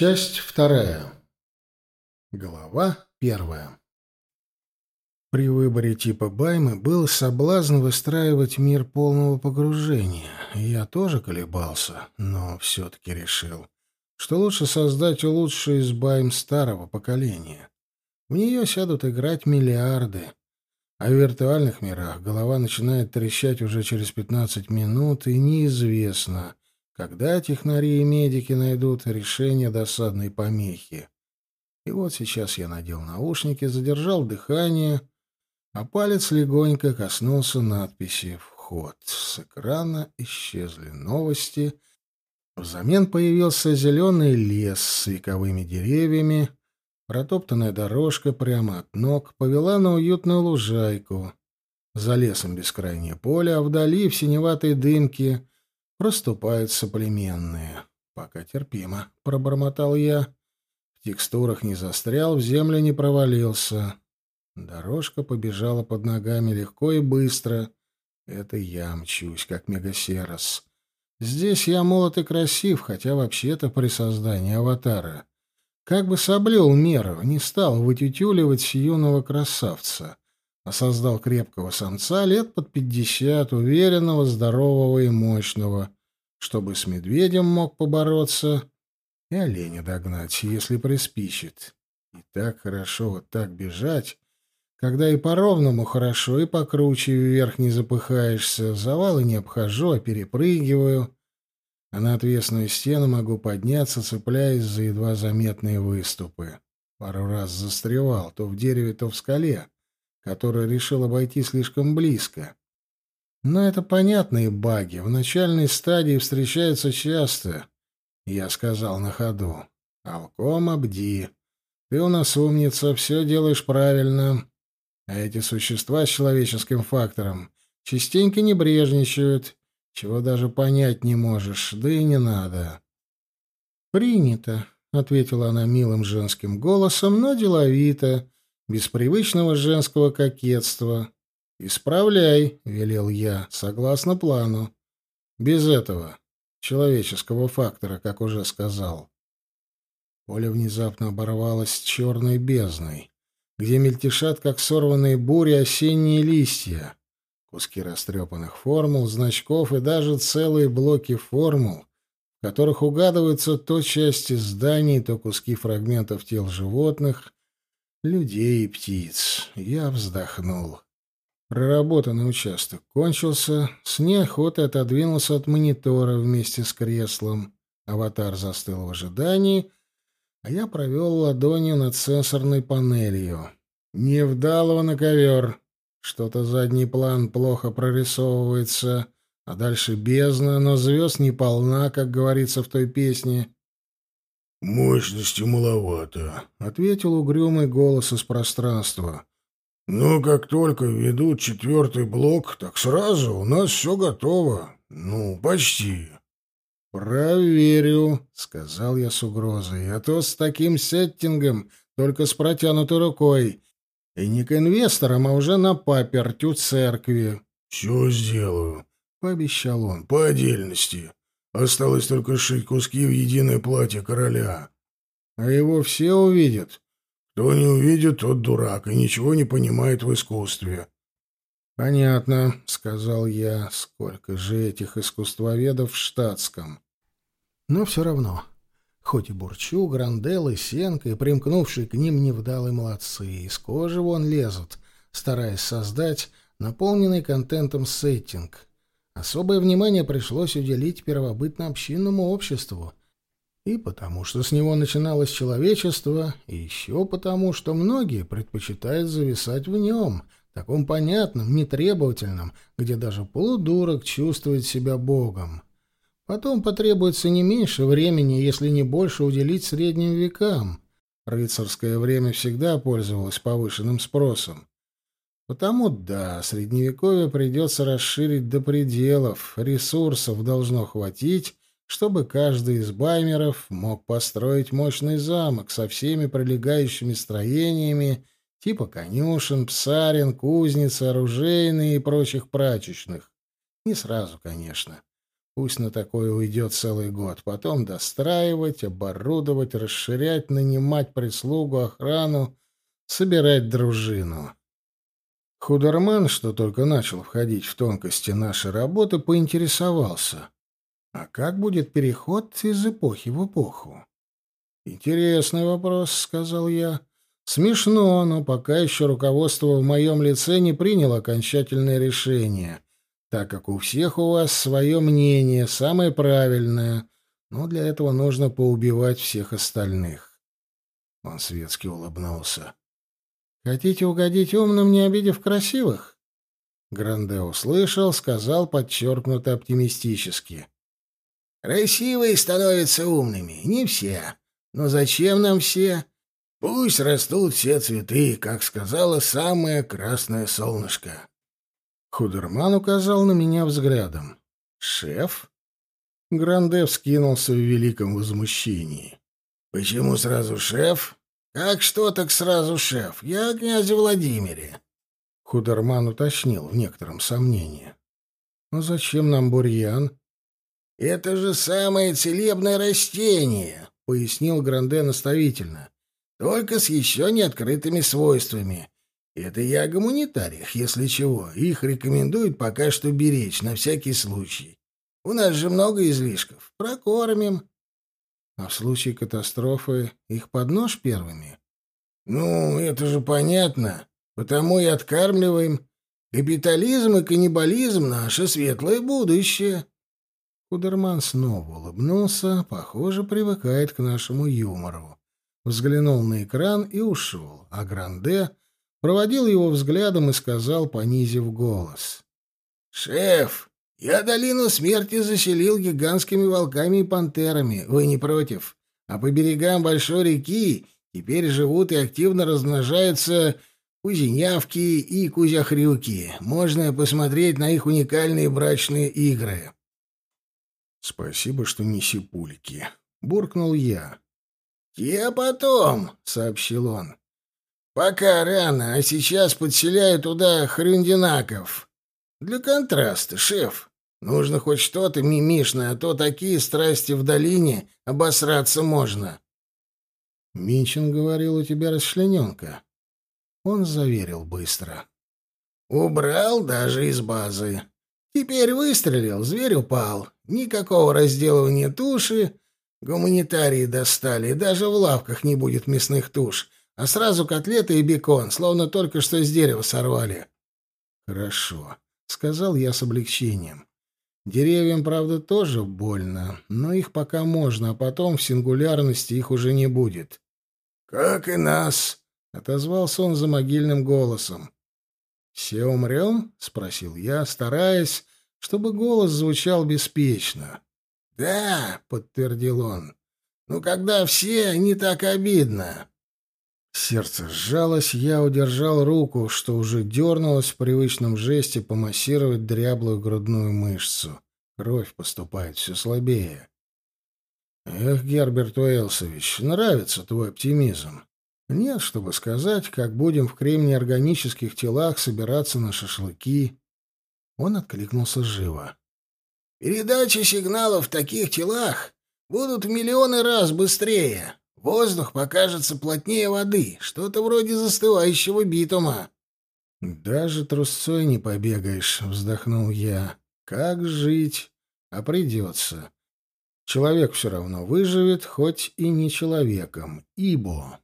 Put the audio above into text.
Часть вторая. Глава первая. При выборе типа Баймы был соблазн выстраивать мир полного погружения. Я тоже колебался, но все-таки решил, что лучше создать лучшую из Байм старого поколения. В нее сядут играть миллиарды, а в виртуальных мирах голова начинает трещать уже через 15 минут, и неизвестно, когда технари и медики найдут решение досадной помехи. И вот сейчас я надел наушники, задержал дыхание, а палец легонько коснулся надписи «Вход». С экрана исчезли новости. Взамен появился зеленый лес с вековыми деревьями, Протоптанная дорожка прямо от ног повела на уютную лужайку. За лесом бескрайнее поле, а вдали в синеватой дымке проступают соплеменные. «Пока терпимо», — пробормотал я. В текстурах не застрял, в землю не провалился. Дорожка побежала под ногами легко и быстро. Это я мчусь, как мегасерос. Здесь я молод и красив, хотя вообще-то при создании аватара как бы соблюл меру, не стал вытютюливать юного красавца, а создал крепкого самца лет под пятьдесят, уверенного, здорового и мощного, чтобы с медведем мог побороться и оленя догнать, если приспичит. И так хорошо вот так бежать, когда и по-ровному хорошо, и покруче вверх не запыхаешься, завалы не обхожу, а перепрыгиваю — а на отвесную стену могу подняться, цепляясь за едва заметные выступы. Пару раз застревал то в дереве, то в скале, который решил обойти слишком близко. Но это понятные баги, в начальной стадии встречаются часто. Я сказал на ходу. «Алком обди. Ты у нас умница, все делаешь правильно. А эти существа с человеческим фактором частенько небрежничают чего даже понять не можешь, да и не надо. «Принято», — ответила она милым женским голосом, но деловито, без привычного женского кокетства. «Исправляй», — велел я, — «согласно плану. Без этого, человеческого фактора, как уже сказал». Поле внезапно оборвалось черной бездной, где мельтешат, как сорванные бури, осенние листья. Куски растрепанных формул, значков и даже целые блоки формул, в которых угадываются то части зданий, то куски фрагментов тел животных, людей и птиц. Я вздохнул. Проработанный участок кончился, с неохотой отодвинулся от монитора вместе с креслом. Аватар застыл в ожидании, а я провел ладонью над сенсорной панелью. «Не вдалого на ковер!» Что-то задний план плохо прорисовывается, а дальше бездна, но звезд не полна, как говорится в той песне. «Мощности маловато», — ответил угрюмый голос из пространства. «Но как только ведут четвертый блок, так сразу у нас все готово. Ну, почти». «Проверю», — сказал я с угрозой, — «а то с таким сеттингом, только с протянутой рукой, и не к инвесторам, а уже на паперть у церкви. — Все сделаю, — пообещал он. — По отдельности. Осталось только сшить куски в единое платье короля. — А его все увидят? — Кто не увидит, тот дурак и ничего не понимает в искусстве. — Понятно, — сказал я. Сколько же этих искусствоведов в штатском. Но все равно Хоть и Бурчу, Грандел и Сенка, и примкнувшие к ним невдалые молодцы, из кожи вон лезут, стараясь создать наполненный контентом сеттинг. Особое внимание пришлось уделить первобытно-общинному обществу. И потому, что с него начиналось человечество, и еще потому, что многие предпочитают зависать в нем, таком понятном, нетребовательном, где даже полудурок чувствует себя богом. Потом потребуется не меньше времени, если не больше, уделить средним векам. Рыцарское время всегда пользовалось повышенным спросом. Потому да, средневековье придется расширить до пределов, ресурсов должно хватить, чтобы каждый из баймеров мог построить мощный замок со всеми прилегающими строениями, типа конюшен, псарин, кузницы, оружейные и прочих прачечных. Не сразу, конечно. Пусть на такое уйдет целый год. Потом достраивать, оборудовать, расширять, нанимать прислугу, охрану, собирать дружину. Худерман, что только начал входить в тонкости нашей работы, поинтересовался. А как будет переход из эпохи в эпоху? «Интересный вопрос», — сказал я. «Смешно, но пока еще руководство в моем лице не приняло окончательное решение, так как у всех у вас свое мнение, самое правильное, но для этого нужно поубивать всех остальных». Он светски улыбнулся. Хотите угодить умным, не обидев красивых? Гранде услышал, сказал подчеркнуто оптимистически. Красивые становятся умными, не все. Но зачем нам все? Пусть растут все цветы, как сказала самое красное солнышко. Худерман указал на меня взглядом. «Шеф?» Гранде вскинулся в великом возмущении. «Почему сразу шеф? «Как что, так сразу шеф. Я о князе Владимире». Худерман уточнил в некотором сомнении. «Ну зачем нам бурьян?» «Это же самое целебное растение», — пояснил Гранде наставительно. «Только с еще не открытыми свойствами. Это я о гуманитариях, если чего. Их рекомендуют пока что беречь, на всякий случай. У нас же много излишков. Прокормим. А в случае катастрофы их под нож первыми? Ну, это же понятно. Потому и откармливаем. Капитализм и каннибализм — наше светлое будущее. Кудерман снова улыбнулся, похоже, привыкает к нашему юмору. Взглянул на экран и ушел, а Гранде проводил его взглядом и сказал, понизив голос. «Шеф, я долину смерти заселил гигантскими волками и пантерами. Вы не против? А по берегам большой реки теперь живут и активно размножаются кузенявки и кузяхрюки. Можно посмотреть на их уникальные брачные игры. Спасибо, что не сипульки, буркнул я. Те потом, сообщил он. Пока рано, а сейчас подселяю туда хрюндинаков. Для контраста, шеф. Нужно хоть что-то мимишное, а то такие страсти в долине обосраться можно. Минчин говорил, у тебя расчлененка. Он заверил быстро. Убрал даже из базы. Теперь выстрелил, зверь упал. Никакого разделывания туши. Гуманитарии достали, даже в лавках не будет мясных туш, а сразу котлеты и бекон, словно только что с дерева сорвали. Хорошо, сказал я с облегчением. Деревьям, правда, тоже больно, но их пока можно, а потом в сингулярности их уже не будет. «Как и нас», — отозвался он за могильным голосом. «Все умрем?» — спросил я, стараясь, чтобы голос звучал беспечно. «Да», — подтвердил он, — «ну когда все, не так обидно». Сердце сжалось, я удержал руку, что уже дернулось в привычном жесте помассировать дряблую грудную мышцу. Кровь поступает все слабее. Эх, Герберт Уэлсович, нравится твой оптимизм. Нет, чтобы сказать, как будем в кремнеорганических телах собираться на шашлыки. Он откликнулся живо. Передачи сигналов в таких телах будут в миллионы раз быстрее. Воздух покажется плотнее воды, что-то вроде застывающего битума. «Даже трусцой не побегаешь», — вздохнул я. «Как жить? А придется. Человек все равно выживет, хоть и не человеком. Ибо...»